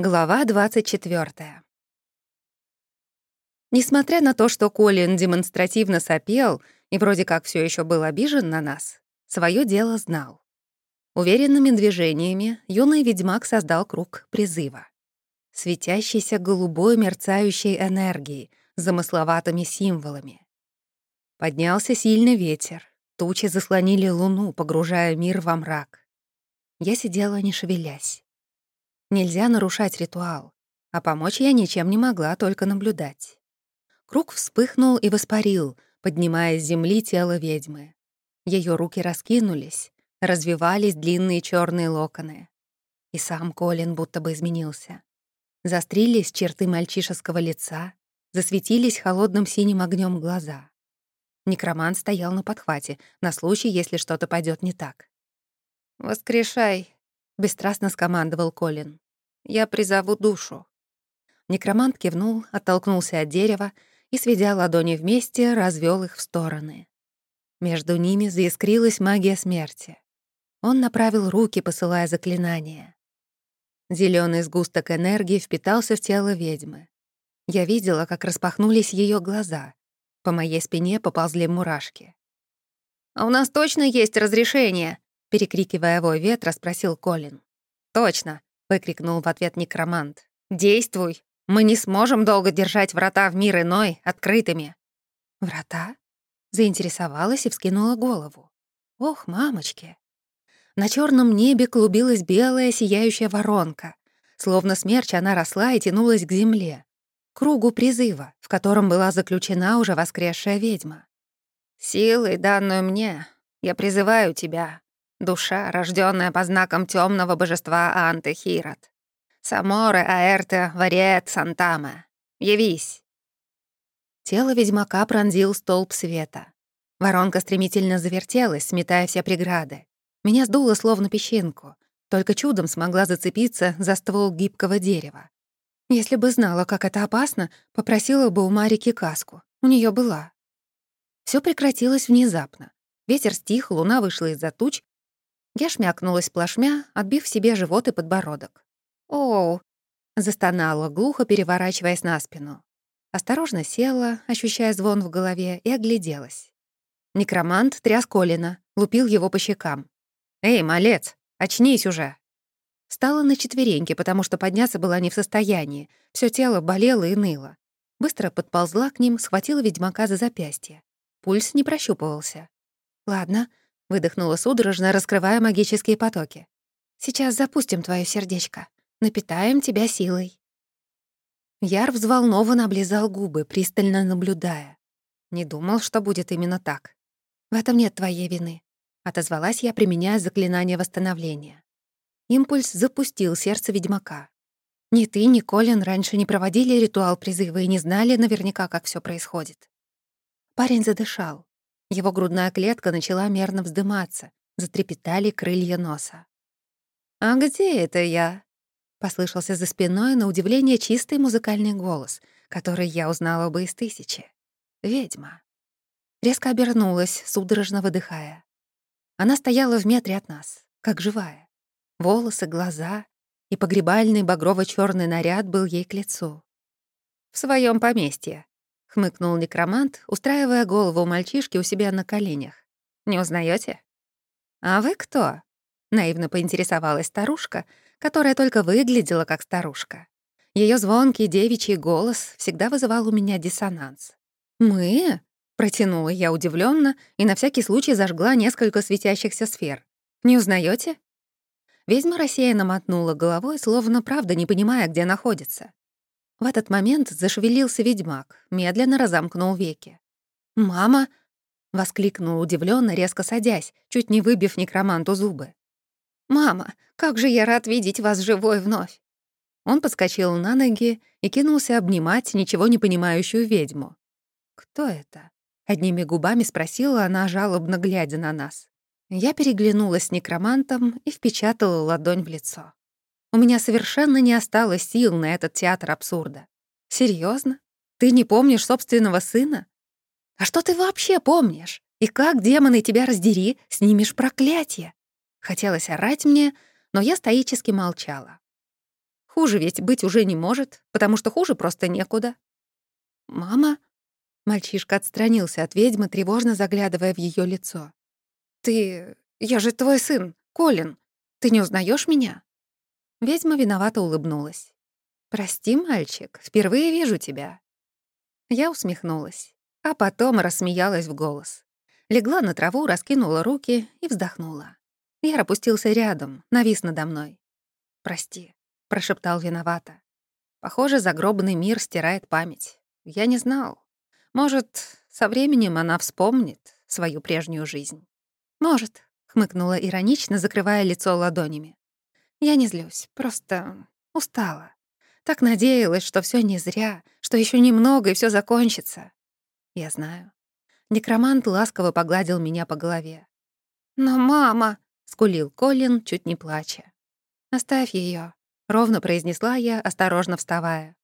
Глава 24. Несмотря на то, что Колин демонстративно сопел и вроде как все еще был обижен на нас, свое дело знал. Уверенными движениями юный ведьмак создал круг призыва. Светящийся голубой мерцающей энергией, замысловатыми символами. Поднялся сильный ветер, тучи заслонили луну, погружая мир во мрак. Я сидела, не шевелясь. Нельзя нарушать ритуал, а помочь я ничем не могла, только наблюдать. Круг вспыхнул и воспарил, поднимая с земли тело ведьмы. Ее руки раскинулись, развивались длинные черные локоны. И сам Колин будто бы изменился. Застрились черты мальчишеского лица, засветились холодным синим огнем глаза. Некромант стоял на подхвате, на случай, если что-то пойдет не так. «Воскрешай», — бесстрастно скомандовал Колин. «Я призову душу». Некромант кивнул, оттолкнулся от дерева и, сведя ладони вместе, развел их в стороны. Между ними заискрилась магия смерти. Он направил руки, посылая заклинание. Зеленый сгусток энергии впитался в тело ведьмы. Я видела, как распахнулись ее глаза. По моей спине поползли мурашки. «А у нас точно есть разрешение?» Перекрикивая вой ветра, спросил Колин. «Точно!» — выкрикнул в ответ некромант. «Действуй! Мы не сможем долго держать врата в мир иной открытыми!» «Врата?» — заинтересовалась и вскинула голову. «Ох, мамочки!» На черном небе клубилась белая сияющая воронка. Словно смерч она росла и тянулась к земле. Кругу призыва, в котором была заключена уже воскресшая ведьма. «Силой, данную мне, я призываю тебя, Душа, рожденная по знакам темного божества Анты Хирот. Саморе Аэрте Вариет Сантаме. Явись!» Тело ведьмака пронзил столб света. Воронка стремительно завертелась, сметая все преграды. Меня сдуло словно песчинку. Только чудом смогла зацепиться за ствол гибкого дерева. Если бы знала, как это опасно, попросила бы у Марики каску. У нее была. Все прекратилось внезапно. Ветер стих, луна вышла из-за туч, я шмякнулась плашмя, отбив себе живот и подбородок. «Оу!» — застонала, глухо переворачиваясь на спину. Осторожно села, ощущая звон в голове, и огляделась. Некромант тряс Колина, лупил его по щекам. «Эй, малец, очнись уже!» Встала на четвереньки, потому что подняться была не в состоянии. Все тело болело и ныло. Быстро подползла к ним, схватила ведьмака за запястье. Пульс не прощупывался. «Ладно, Выдохнула судорожно, раскрывая магические потоки. «Сейчас запустим твое сердечко. Напитаем тебя силой». Яр взволнованно облизал губы, пристально наблюдая. Не думал, что будет именно так. «В этом нет твоей вины», — отозвалась я, применяя заклинание восстановления. Импульс запустил сердце ведьмака. Ни ты, ни Колин раньше не проводили ритуал призыва и не знали наверняка, как все происходит. Парень задышал. Его грудная клетка начала мерно вздыматься, затрепетали крылья носа. «А где это я?» — послышался за спиной на удивление чистый музыкальный голос, который я узнала бы из тысячи. «Ведьма». Резко обернулась, судорожно выдыхая. Она стояла в метре от нас, как живая. Волосы, глаза и погребальный багрово черный наряд был ей к лицу. «В своем поместье», — хмыкнул некромант, устраивая голову мальчишки у себя на коленях. «Не узнаете? «А вы кто?» — наивно поинтересовалась старушка, которая только выглядела как старушка. Ее звонкий девичий голос всегда вызывал у меня диссонанс. «Мы?» — протянула я удивленно и на всякий случай зажгла несколько светящихся сфер. «Не узнаете? Ведьма рассеянно мотнула головой, словно правда не понимая, где находится. В этот момент зашевелился ведьмак, медленно разомкнул веки. «Мама!» — воскликнул удивленно, резко садясь, чуть не выбив некроманту зубы. «Мама, как же я рад видеть вас живой вновь!» Он подскочил на ноги и кинулся обнимать ничего не понимающую ведьму. «Кто это?» — одними губами спросила она, жалобно глядя на нас. Я переглянулась с некромантом и впечатала ладонь в лицо. У меня совершенно не осталось сил на этот театр абсурда. Серьезно? Ты не помнишь собственного сына? А что ты вообще помнишь? И как, демоны, тебя раздери, снимешь проклятие? Хотелось орать мне, но я стоически молчала. Хуже ведь быть уже не может, потому что хуже просто некуда. «Мама?» Мальчишка отстранился от ведьмы, тревожно заглядывая в ее лицо. «Ты... Я же твой сын, Колин. Ты не узнаешь меня?» Ведьма виновато улыбнулась. «Прости, мальчик, впервые вижу тебя». Я усмехнулась, а потом рассмеялась в голос. Легла на траву, раскинула руки и вздохнула. Яр опустился рядом, навис надо мной. «Прости», — прошептал виновато. «Похоже, загробный мир стирает память. Я не знал. Может, со временем она вспомнит свою прежнюю жизнь». «Может», — хмыкнула иронично, закрывая лицо ладонями. «Я не злюсь, просто устала. Так надеялась, что все не зря, что еще немного и все закончится. Я знаю. Некромант ласково погладил меня по голове. «Но мама!» — скулил Колин, чуть не плача. «Оставь ее, ровно произнесла я, осторожно вставая.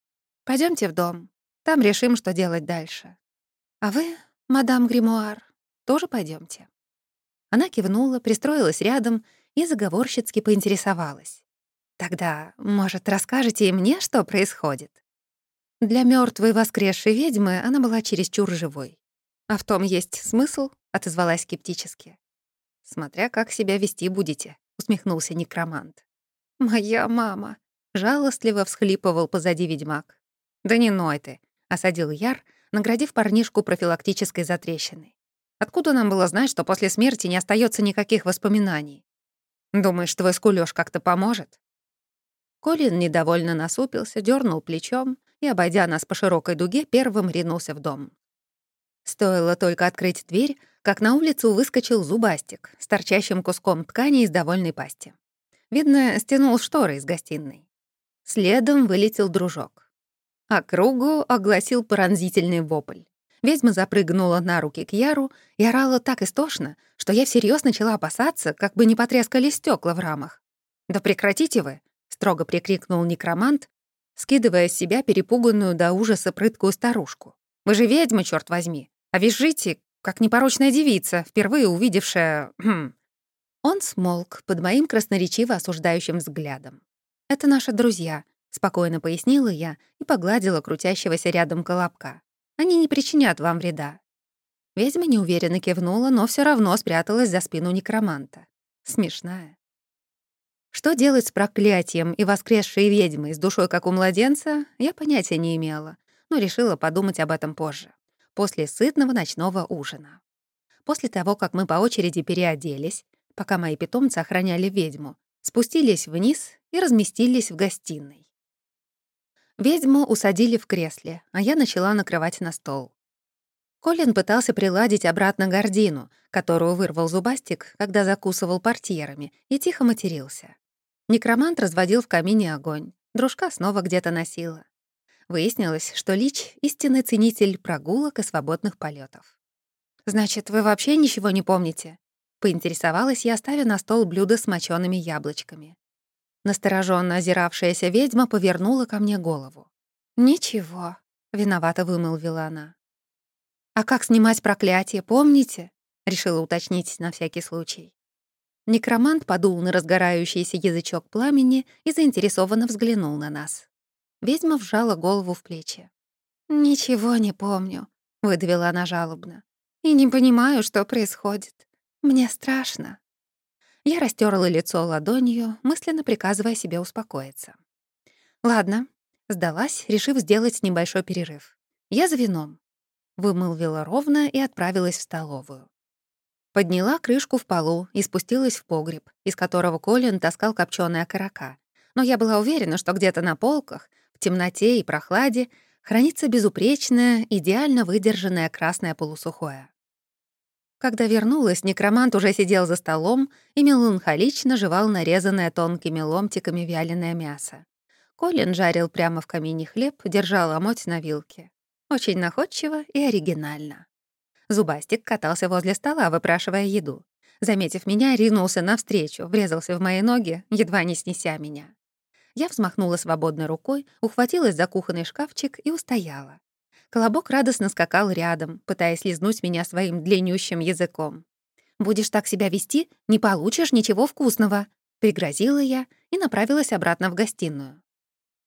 Пойдемте в дом, там решим, что делать дальше. А вы, мадам Гримуар, тоже пойдемте. Она кивнула, пристроилась рядом и заговорщицки поинтересовалась. Тогда, может, расскажете и мне, что происходит? Для мертвой воскресшей ведьмы она была чересчур живой. А в том есть смысл, отозвалась скептически. Смотря как себя вести будете, усмехнулся некромант. Моя мама, жалостливо всхлипывал позади ведьмак. Да не ной ты, осадил Яр, наградив парнишку профилактической затрещиной. Откуда нам было знать, что после смерти не остается никаких воспоминаний? Думаешь, твой скулёж как-то поможет? Колин недовольно насупился, дернул плечом и, обойдя нас по широкой дуге, первым ринулся в дом. Стоило только открыть дверь, как на улицу выскочил зубастик с торчащим куском ткани из довольной пасти. Видно, стянул шторы из гостиной. Следом вылетел дружок. А кругу огласил пронзительный вопль. Ведьма запрыгнула на руки к Яру и орала так истошно, что я всерьез начала опасаться, как бы не потрескали стекла в рамах. «Да прекратите вы!» строго прикрикнул некромант, скидывая с себя перепуганную до ужаса прыткую старушку. «Вы же ведьма, черт возьми! А визжите, как непорочная девица, впервые увидевшая... Хм». Он смолк под моим красноречиво осуждающим взглядом. «Это наши друзья», — спокойно пояснила я и погладила крутящегося рядом колобка. «Они не причинят вам вреда». Ведьма неуверенно кивнула, но все равно спряталась за спину некроманта. Смешная. Что делать с проклятием и воскресшей ведьмой с душой, как у младенца, я понятия не имела, но решила подумать об этом позже, после сытного ночного ужина. После того, как мы по очереди переоделись, пока мои питомцы охраняли ведьму, спустились вниз и разместились в гостиной. Ведьму усадили в кресле, а я начала накрывать на стол. Колин пытался приладить обратно гордину, которую вырвал зубастик, когда закусывал портьерами, и тихо матерился. Некромант разводил в камине огонь. Дружка снова где-то носила. Выяснилось, что Лич — истинный ценитель прогулок и свободных полетов. «Значит, вы вообще ничего не помните?» — поинтересовалась я, ставя на стол блюдо с мочёными яблочками. Настороженно озиравшаяся ведьма повернула ко мне голову. «Ничего», — виновато вымолвила она. «А как снимать проклятие, помните?» — решила уточнить на всякий случай. Некромант подул на разгорающийся язычок пламени и заинтересованно взглянул на нас. Ведьма вжала голову в плечи. «Ничего не помню», — выдавила она жалобно. «И не понимаю, что происходит. Мне страшно». Я растерла лицо ладонью, мысленно приказывая себе успокоиться. «Ладно», — сдалась, решив сделать небольшой перерыв. «Я за вином», — вымылвила ровно и отправилась в столовую. Подняла крышку в полу и спустилась в погреб, из которого Колин таскал копченые окорока. Но я была уверена, что где-то на полках, в темноте и прохладе, хранится безупречное, идеально выдержанное красное полусухое. Когда вернулась, некромант уже сидел за столом и меланхолично жевал нарезанное тонкими ломтиками вяленое мясо. Колин жарил прямо в камине хлеб, держал ломоть на вилке. Очень находчиво и оригинально. Зубастик катался возле стола, выпрашивая еду. Заметив меня, ринулся навстречу, врезался в мои ноги, едва не снеся меня. Я взмахнула свободной рукой, ухватилась за кухонный шкафчик и устояла. Колобок радостно скакал рядом, пытаясь лизнуть меня своим длиннющим языком. «Будешь так себя вести, не получишь ничего вкусного», — пригрозила я и направилась обратно в гостиную.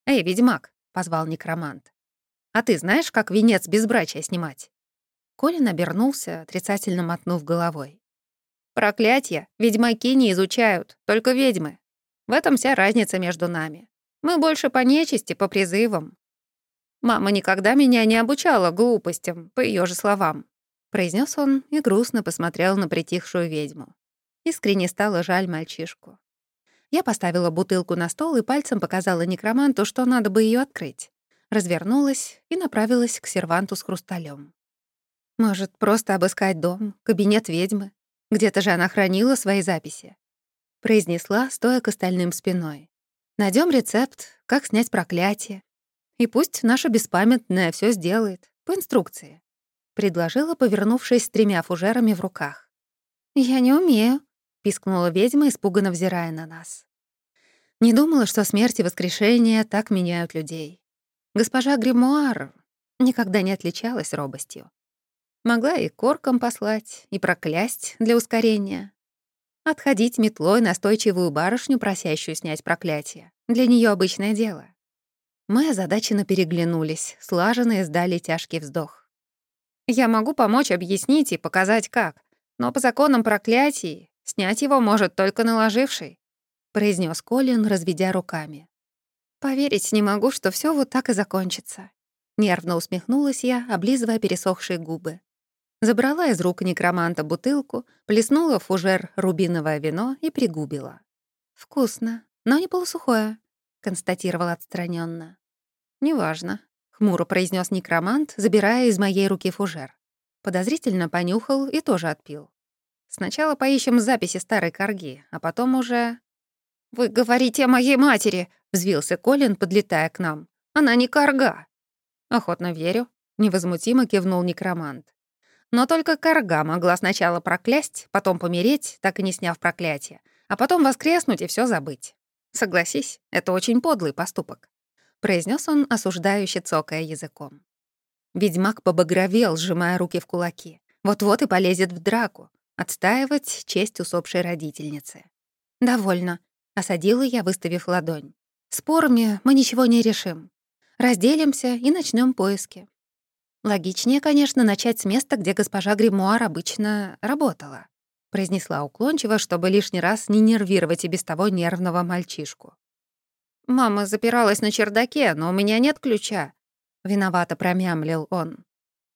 «Эй, ведьмак!» — позвал некромант. «А ты знаешь, как венец безбрачия снимать?» Колин обернулся, отрицательно мотнув головой. «Проклятье! Ведьмаки не изучают, только ведьмы. В этом вся разница между нами. Мы больше по нечисти, по призывам. Мама никогда меня не обучала глупостям, по ее же словам», — произнес он и грустно посмотрел на притихшую ведьму. Искренне стало жаль мальчишку. Я поставила бутылку на стол и пальцем показала некроманту, что надо бы ее открыть. Развернулась и направилась к серванту с хрусталем. Может, просто обыскать дом, кабинет ведьмы? Где-то же она хранила свои записи. Произнесла, стоя к остальным спиной. Найдем рецепт, как снять проклятие. И пусть наша беспамятная все сделает, по инструкции. Предложила, повернувшись с тремя фужерами в руках. «Я не умею», — пискнула ведьма, испуганно взирая на нас. Не думала, что смерть и воскрешение так меняют людей. Госпожа Гримуар никогда не отличалась робостью. Могла и корком послать, и проклясть для ускорения. Отходить метлой настойчивую барышню, просящую снять проклятие. Для нее обычное дело. Мы озадаченно переглянулись, слаженно издали тяжкий вздох. «Я могу помочь объяснить и показать, как, но по законам проклятий снять его может только наложивший», — произнес Колин, разведя руками. «Поверить не могу, что все вот так и закончится». Нервно усмехнулась я, облизывая пересохшие губы. Забрала из рук некроманта бутылку, плеснула в фужер рубиновое вино и пригубила. «Вкусно, но не полусухое», — констатировал отстраненно. «Неважно», — хмуро произнес некромант, забирая из моей руки фужер. Подозрительно понюхал и тоже отпил. «Сначала поищем записи старой корги, а потом уже...» «Вы говорите о моей матери!» — взвился Колин, подлетая к нам. «Она не корга!» «Охотно верю», — невозмутимо кивнул некромант. Но только Карга могла сначала проклясть, потом помереть, так и не сняв проклятие, а потом воскреснуть и все забыть. Согласись, это очень подлый поступок», — произнес он, осуждающе цокая языком. Ведьмак побагровел, сжимая руки в кулаки. Вот-вот и полезет в драку, отстаивать честь усопшей родительницы. «Довольно», — осадила я, выставив ладонь. «Спорами мы ничего не решим. Разделимся и начнем поиски. Логичнее, конечно, начать с места, где госпожа Гримуар обычно работала, произнесла уклончиво, чтобы лишний раз не нервировать и без того нервного мальчишку. «Мама запиралась на чердаке, но у меня нет ключа», — виновато промямлил он.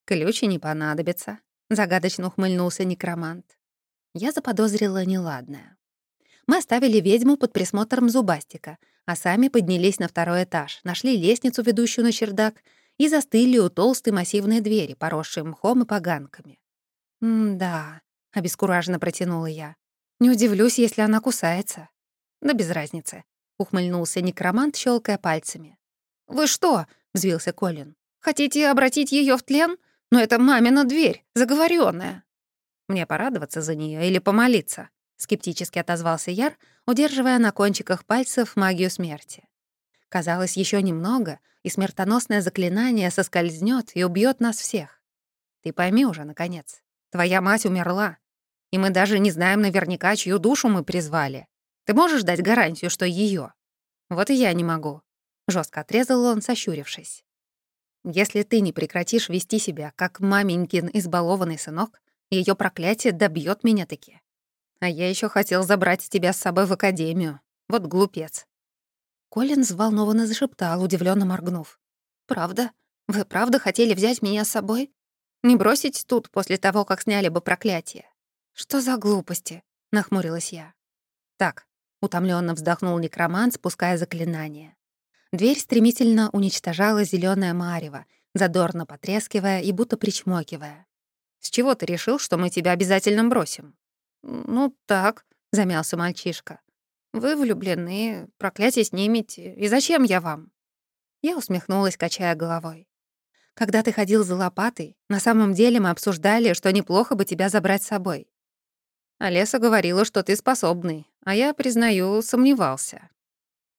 «Ключи не понадобится», — загадочно ухмыльнулся некромант. Я заподозрила неладное. Мы оставили ведьму под присмотром зубастика, а сами поднялись на второй этаж, нашли лестницу, ведущую на чердак, и застыли у толстой массивной двери, поросшей мхом и поганками. «М-да», — обескураженно протянула я. «Не удивлюсь, если она кусается». «Да без разницы», — ухмыльнулся некромант, щелкая пальцами. «Вы что?» — взвился Колин. «Хотите обратить ее в тлен? Но это мамина дверь, заговоренная. «Мне порадоваться за нее или помолиться?» — скептически отозвался Яр, удерживая на кончиках пальцев магию смерти. Казалось, еще немного, и смертоносное заклинание соскользнет и убьет нас всех. Ты пойми уже, наконец, твоя мать умерла, и мы даже не знаем наверняка, чью душу мы призвали. Ты можешь дать гарантию, что ее? Вот и я не могу. Жестко отрезал он, сощурившись. Если ты не прекратишь вести себя, как маменькин избалованный сынок, ее проклятие добьет меня таки. А я еще хотел забрать тебя с собой в академию. Вот глупец. Колин взволнованно зашептал, удивленно моргнув. «Правда? Вы правда хотели взять меня с собой? Не бросить тут после того, как сняли бы проклятие?» «Что за глупости?» — нахмурилась я. «Так», — утомленно вздохнул некромант, спуская заклинание. Дверь стремительно уничтожала зеленое марево, задорно потрескивая и будто причмокивая. «С чего ты решил, что мы тебя обязательно бросим?» «Ну, так», — замялся мальчишка. Вы влюблены, проклятие снимете. И зачем я вам?» Я усмехнулась, качая головой. «Когда ты ходил за лопатой, на самом деле мы обсуждали, что неплохо бы тебя забрать с собой. Олеса говорила, что ты способный, а я, признаю, сомневался.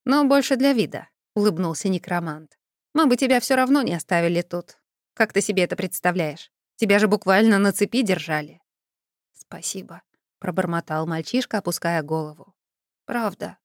Но больше для вида», — улыбнулся некромант. «Мы бы тебя все равно не оставили тут. Как ты себе это представляешь? Тебя же буквально на цепи держали». «Спасибо», — пробормотал мальчишка, опуская голову. Правда.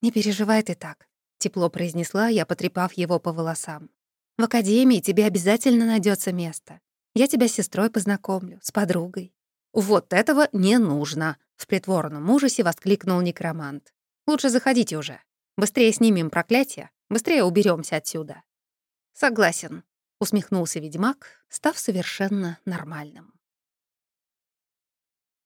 Не переживай ты так. тепло произнесла я, потрепав его по волосам. «В академии тебе обязательно найдется место. Я тебя с сестрой познакомлю, с подругой». «Вот этого не нужно!» — в притворном ужасе воскликнул некромант. «Лучше заходите уже. Быстрее снимем проклятие, быстрее уберемся отсюда». «Согласен», — усмехнулся ведьмак, став совершенно нормальным.